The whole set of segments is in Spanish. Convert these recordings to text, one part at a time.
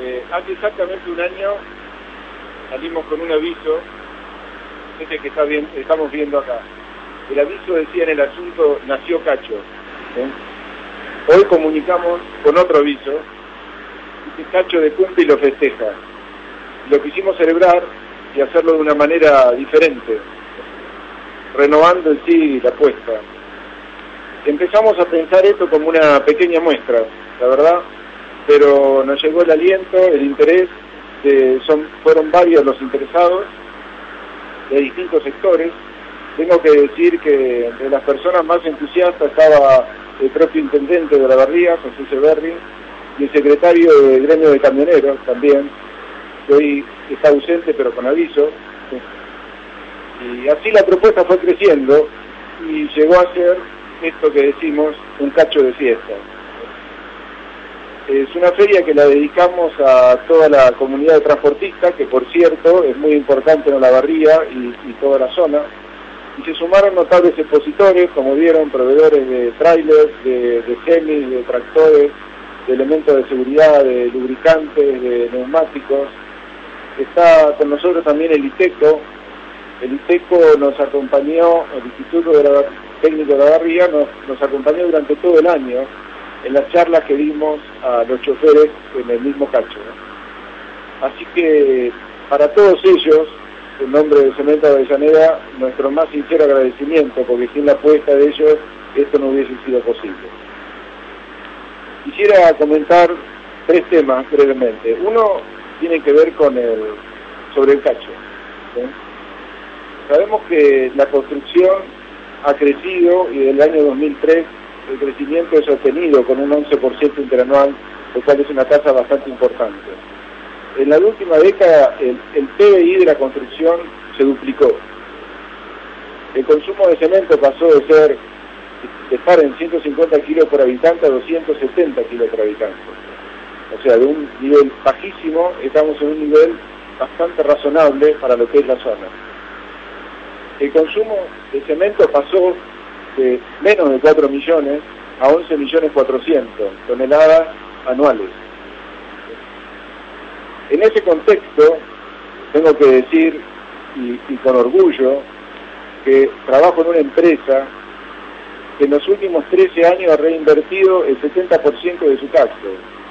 Eh, hace exactamente un año salimos con un aviso, ese que está bien, estamos viendo acá. El aviso decía en el asunto, nació Cacho. Hoy comunicamos con otro aviso, que Cacho de cumple y lo festeja. Lo quisimos celebrar y hacerlo de una manera diferente, renovando en sí la apuesta. Empezamos a pensar esto como una pequeña muestra, la verdad, pero nos llegó el aliento, el interés, fueron varios los interesados de distintos sectores. Tengo que decir que entre las personas más entusiastas estaba el propio intendente de la barría, José Severri, y el secretario del gremio de camioneros también, que hoy está ausente pero con aviso. Y así la propuesta fue creciendo y llegó a ser esto que decimos un cacho de fiesta. Es una feria que la dedicamos a toda la comunidad de transportistas, que por cierto es muy importante en la barría y, toda la zona. Y se sumaron notables expositores, como vieron, proveedores de trailers, de, de semis, de tractores, de elementos de seguridad, de lubricantes, de neumáticos. Está con nosotros también el ITECO. El ITECO nos acompañó, el Instituto Técnico de la Barría nos acompañó durante todo el año en las charlas que dimos a los choferes en el mismo cacho. Así que para todos ellos, en nombre de Cemento Avellaneda, nuestro más sincero agradecimiento, porque sin la apuesta de ellos esto no hubiese sido posible. Quisiera comentar tres temas brevemente. Uno tiene que ver con el sobre el cacho. Sabemos que la construcción ha crecido y del año 2003 el crecimiento es sostenido con un 11% interanual, lo cual es una tasa bastante importante. En la última década el, PBI de la construcción se duplicó. El consumo de cemento pasó de ser de estar en 150 kilos por habitante a 270 kilos por habitante. O sea, de un nivel bajísimo estamos en un nivel bastante razonable para lo que es la zona. El consumo de cemento pasó de menos de 4 millones a 11 millones 400 toneladas anuales. En ese contexto, tengo que decir, y, con orgullo, que trabajo en una empresa que en los últimos 13 años ha reinvertido el 70% de su caso.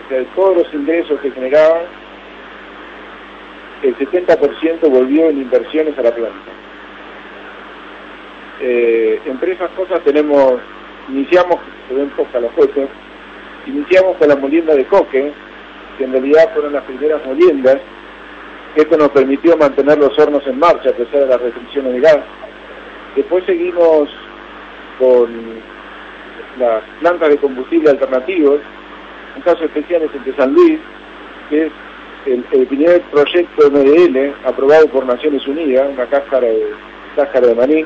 O sea, de todos los ingresos que generaban, el 70% volvió en inversiones a la planta. Eh, entre esas cosas tenemos, iniciamos, se ven poca las fotos, iniciamos con la molienda de coque, que en realidad fueron las primeras moliendas, esto nos permitió mantener los hornos en marcha a pesar de las restricciones de gas. Después seguimos con las plantas de combustible alternativos, un caso especial es el de San Luis, que es el, primer proyecto MDL aprobado por Naciones Unidas, una cáscara de, cáscara de maní,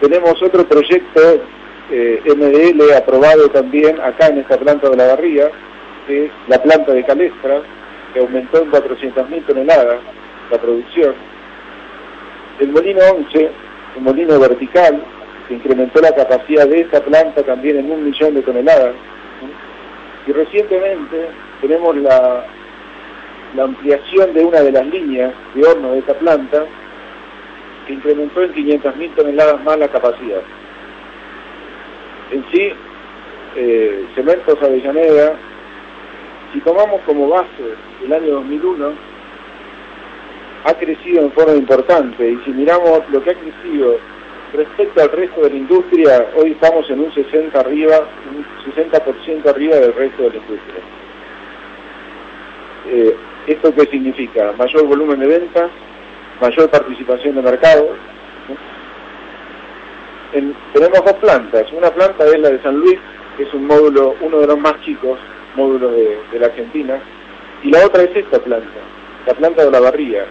tenemos otro proyecto eh, MDL aprobado también acá en esta planta de la barría, que es la planta de Calestra, que aumentó en 400.000 toneladas la producción. El molino 11, un molino vertical, que incrementó la capacidad de esta planta también en un millón de toneladas. Y recientemente tenemos la, la ampliación de una de las líneas de horno de esta planta, que incrementó en 500.000 toneladas más la capacidad. En sí, eh, Cementos Avellaneda, si tomamos como base el año 2001, ha crecido en forma importante y si miramos lo que ha crecido respecto al resto de la industria, hoy estamos en un 60 arriba, un 60% arriba del resto de la industria. Eh, ¿Esto qué significa? Mayor volumen de ventas, mayor participación de mercado. tenemos dos plantas. Una planta es la de San Luis, que es un módulo, uno de los más chicos módulos de, la Argentina, y la otra es esta planta, la planta de la barría,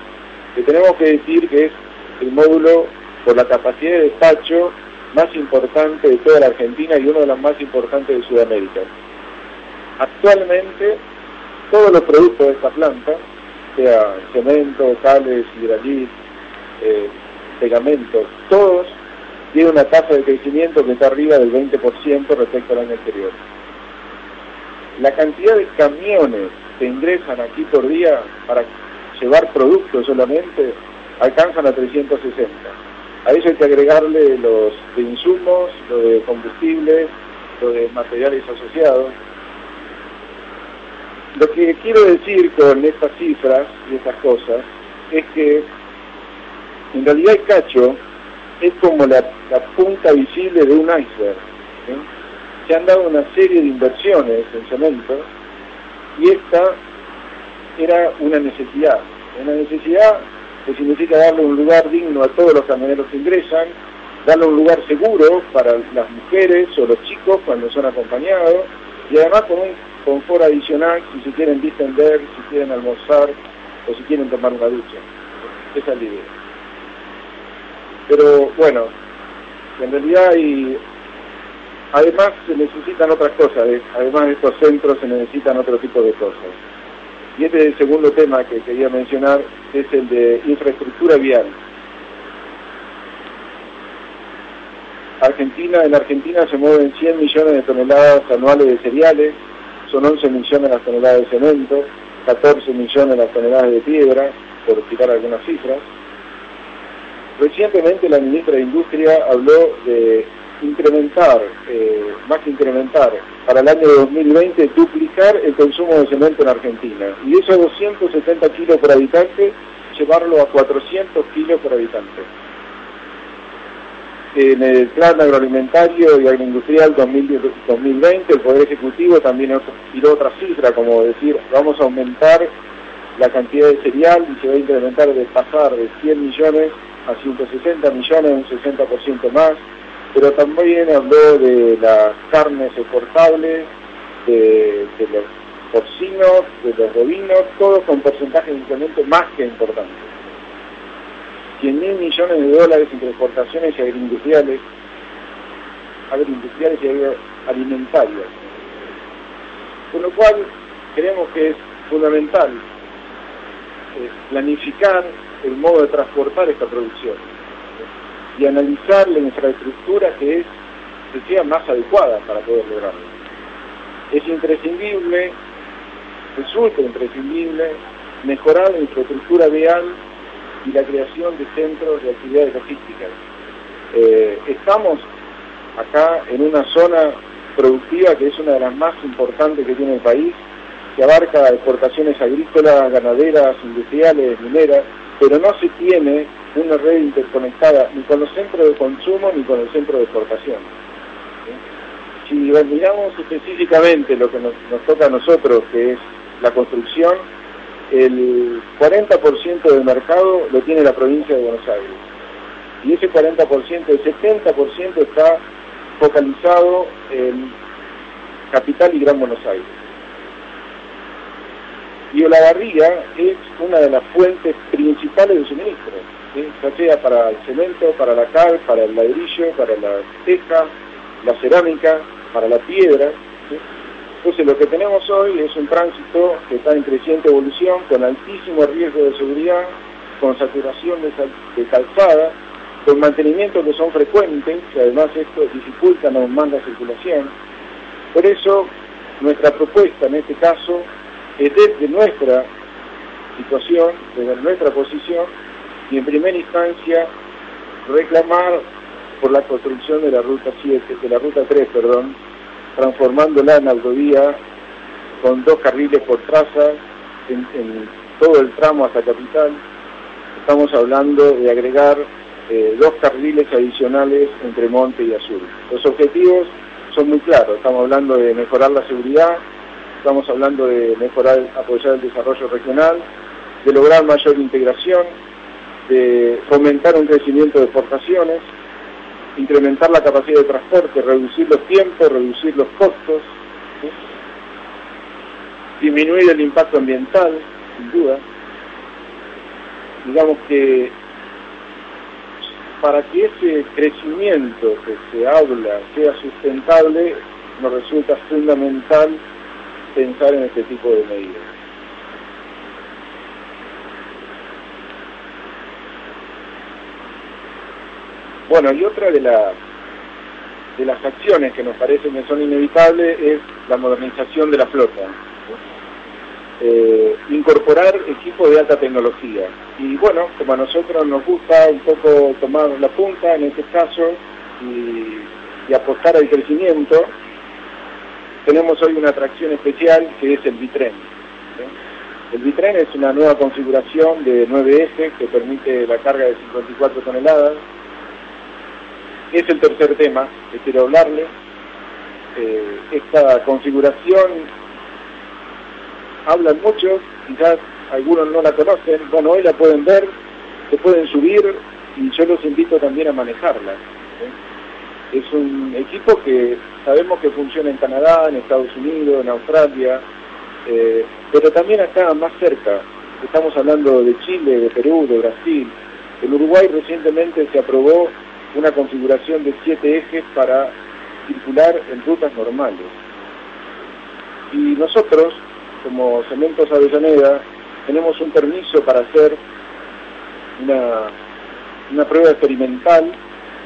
que tenemos que decir que es el módulo por la capacidad de despacho más importante de toda la Argentina y uno de los más importantes de Sudamérica. Actualmente, todos los productos de esta planta sea cemento, cales, hidralit, eh, pegamentos, todos tienen una tasa de crecimiento que está arriba del 20% respecto al año anterior. la cantidad de camiones que ingresan aquí por día para llevar productos solamente alcanzan a 360. A eso hay que agregarle los de insumos, lo de combustibles, lo de materiales asociados. Lo que quiero decir con estas cifras y estas cosas es que en realidad el cacho es como la, punta visible de un iceberg. Se han dado una serie de inversiones en cemento y esta era una necesidad. Una necesidad que significa darle un lugar digno a todos los camioneros que ingresan, darle un lugar seguro para las mujeres o los chicos cuando son acompañados y además con un confort adicional si se quieren distender, si quieren almorzar o si quieren tomar una ducha. Esa es la idea. Pero bueno, en realidad hay, además se necesitan otras cosas, ¿eh? además de estos centros se necesitan otro tipo de cosas. Y este es el segundo tema que quería mencionar, es el de infraestructura vial. Argentina, en Argentina se mueven 100 millones de toneladas anuales de cereales, son 11 millones las toneladas de cemento, 14 millones las toneladas de piedra, por citar algunas cifras. Recientemente la ministra de Industria habló de incrementar, eh, más que incrementar, para el año 2020 duplicar el consumo de cemento en Argentina. Y eso 270 kilos por habitante, llevarlo a 400 kilos por habitante. En el plan agroalimentario y agroindustrial 2020, el Poder Ejecutivo también tiró otra cifra, como decir, vamos a aumentar la cantidad de cereal y se va a incrementar de pasar de 100 millones a 160 millones, un 60% más pero también habló de las carnes exportables, de, los porcinos, de los bovinos, todos con porcentajes de incremento más que importantes. 100 mil millones de dólares entre exportaciones agroindustriales, agroindustriales y alimentarias. Con lo cual, creemos que es fundamental eh, planificar el modo de transportar esta producción y analizar la infraestructura que es que sea más adecuada para poder lograrlo. Es imprescindible, resulta imprescindible, mejorar la infraestructura vial y la creación de centros de actividades logísticas. Eh, estamos acá en una zona productiva que es una de las más importantes que tiene el país, que abarca exportaciones agrícolas, ganaderas, industriales, mineras, pero no se tiene una red interconectada ni con los centros de consumo ni con el centro de exportación. Si miramos específicamente lo que nos, toca a nosotros, que es la construcción, el 40% del mercado lo tiene la provincia de Buenos Aires. Y ese 40%, el 70% está focalizado en Capital y Gran Buenos Aires. Y Olavarría es una de las fuentes principales de suministro ya sea para el cemento, para la cal, para el ladrillo, para la teja, la cerámica, para la piedra. Entonces lo que tenemos hoy es un tránsito que está en creciente evolución, con altísimo riesgo de seguridad, con saturación de, calzada, con mantenimientos que son frecuentes, y además esto dificulta aún más la circulación. Por eso nuestra propuesta en este caso es desde nuestra situación, desde nuestra posición, y en primera instancia reclamar por la construcción de la ruta 7, de la ruta 3, perdón, transformándola en autovía con dos carriles por traza en, todo el tramo hasta Capital. Estamos hablando de agregar eh, dos carriles adicionales entre Monte y Azul. Los objetivos son muy claros, estamos hablando de mejorar la seguridad, estamos hablando de mejorar, apoyar el desarrollo regional, de lograr mayor integración, de fomentar un crecimiento de exportaciones, incrementar la capacidad de transporte, reducir los tiempos, reducir los costos, disminuir el impacto ambiental, sin duda. Digamos que para que ese crecimiento que se habla sea sustentable, nos resulta fundamental pensar en este tipo de medidas. Bueno, y otra de las acciones que nos parecen que son inevitables es la modernización de la flota. Eh, incorporar equipos de alta tecnología. Y bueno, como a nosotros nos gusta un poco tomar la punta en este caso y, apostar al crecimiento, tenemos hoy una atracción especial que es el Bitren. El Bitren es una nueva configuración de 9 ejes que permite la carga de 54 toneladas. Es el tercer tema que quiero hablarle. Eh, esta configuración hablan mucho, quizás algunos no la conocen, bueno, hoy la pueden ver, se pueden subir y yo los invito también a manejarla. Es un equipo que sabemos que funciona en Canadá, en Estados Unidos, en Australia, eh, pero también acá más cerca. Estamos hablando de Chile, de Perú, de Brasil. En Uruguay recientemente se aprobó una configuración de siete ejes para circular en rutas normales. Y nosotros como Cementos Avellaneda, tenemos un permiso para hacer una, prueba experimental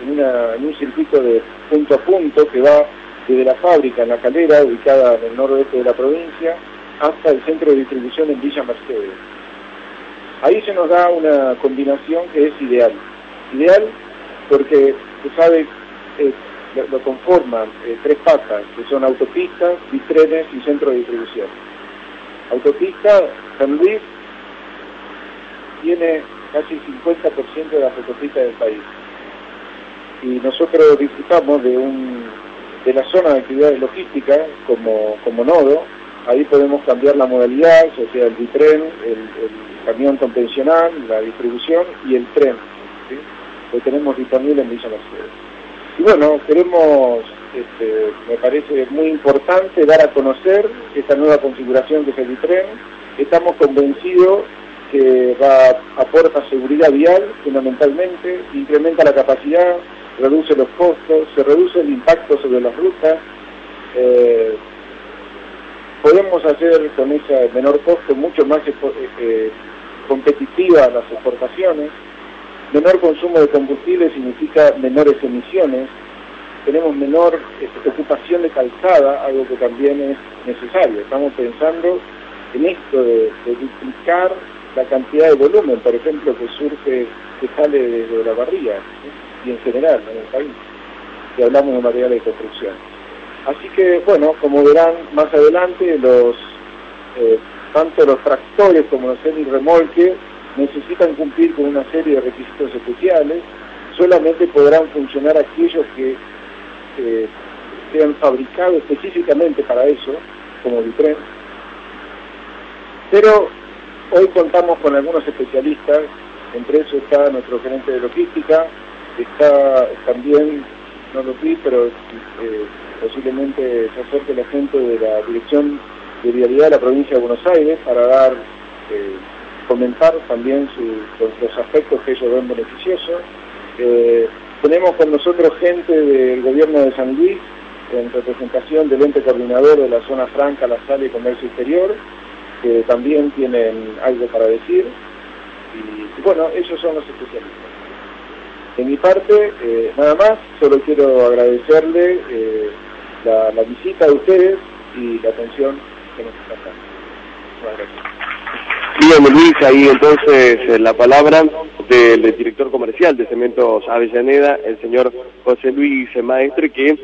en, un circuito de punto a punto que va desde la fábrica en la calera, ubicada en el noroeste de la provincia, hasta el centro de distribución en Villa Mercedes. Ahí se nos da una combinación que es ideal. Ideal porque se sabe, eh, lo, conforman eh, tres patas, que son autopistas, bitrenes y centro de distribución. Autopista San Luis tiene casi 50% de las autopistas del país. Y nosotros disfrutamos de un de la zona de actividades logísticas como, como nodo, ahí podemos cambiar la modalidad, o sea, el bitren, el, camión convencional, la distribución y el tren, lo tenemos disponible en Villa Mercedes. Y bueno, queremos este, me parece muy importante dar a conocer esta nueva configuración que es el tren. Estamos convencidos que va aporta seguridad vial fundamentalmente, incrementa la capacidad, reduce los costos, se reduce el impacto sobre las rutas. Eh, podemos hacer con ese menor costo mucho más eh, eh, competitivas las exportaciones. Menor consumo de combustible significa menores emisiones, tenemos menor este, ocupación de calzada, algo que también es necesario. Estamos pensando en esto de, duplicar la cantidad de volumen, por ejemplo, que surge, que sale desde la barriga y en general en el país, si hablamos de materiales de construcción. Así que, bueno, como verán más adelante, los eh, tanto los tractores como los semi-remolques necesitan cumplir con una serie de requisitos especiales, solamente podrán funcionar aquellos que que sean fabricados específicamente para eso, como Vitren. Pero hoy contamos con algunos especialistas, entre ellos está nuestro gerente de logística, está también, no lo vi, pero eh, posiblemente se acerque la gente de la Dirección de Vialidad de la provincia de Buenos Aires para dar, eh, comentar también los aspectos que ellos ven beneficiosos. Eh, tenemos con nosotros gente del gobierno de San Luis, en representación del ente coordinador de la zona franca, la sala y comercio exterior, que también tienen algo para decir. Y, bueno, ellos son los especialistas. De mi parte, eh, nada más, solo quiero agradecerle eh, la, visita de ustedes y la atención que nos están dando. Muchas gracias. Bien, Luis, ahí entonces eh, la palabra del director comercial de Cementos Avellaneda, el señor José Luis Maestre, que